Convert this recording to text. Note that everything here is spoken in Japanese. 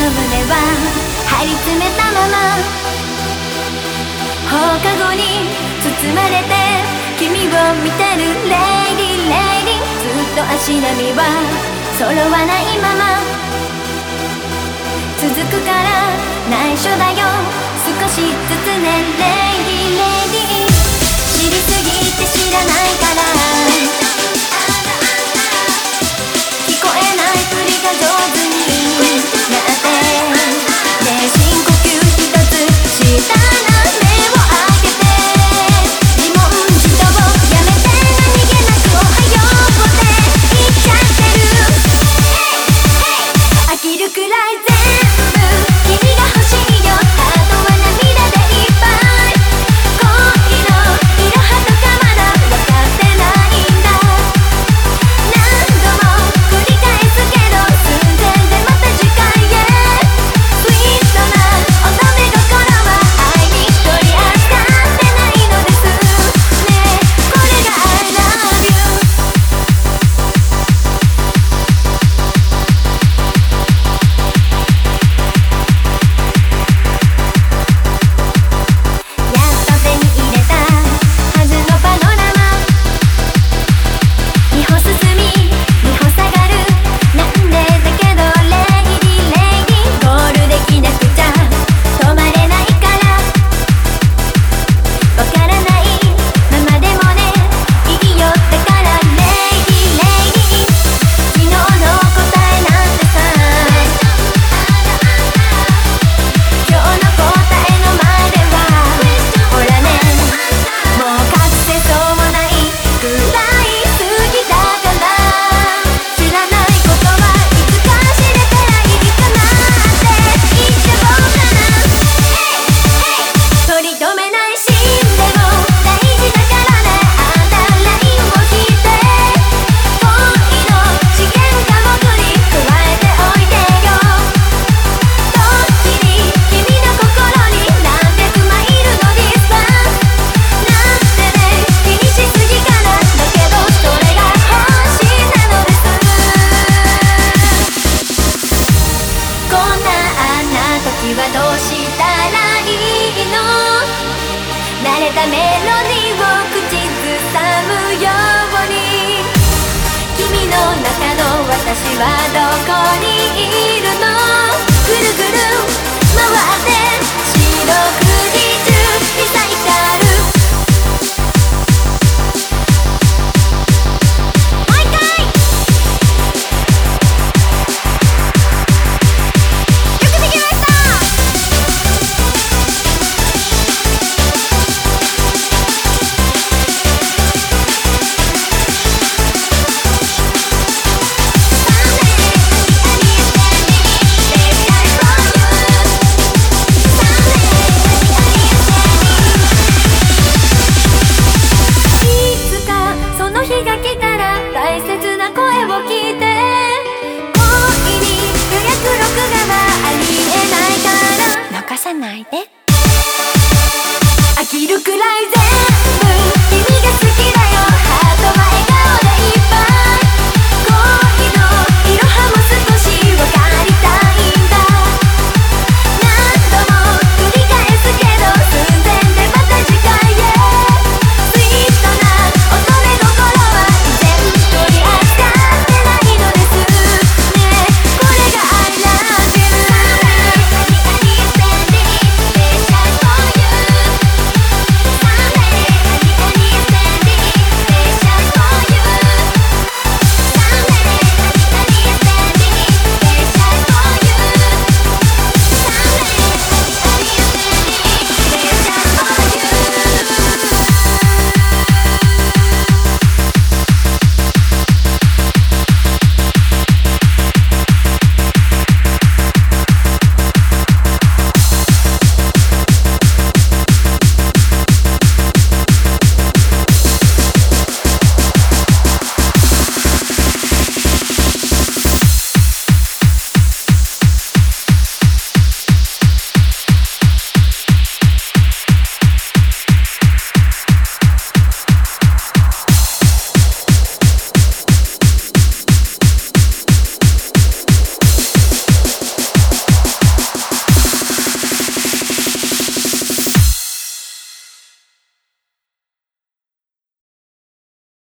の胸は張り詰めたまま。放課後に包まれて君を見てる lady lady ずっと足並みは揃わないまま。続くから内緒だよ。少しずつね lady lady 知りすぎて知らないるくらいれたメロディーを口ずさむように。君の中の私はどこにいるの？ないで。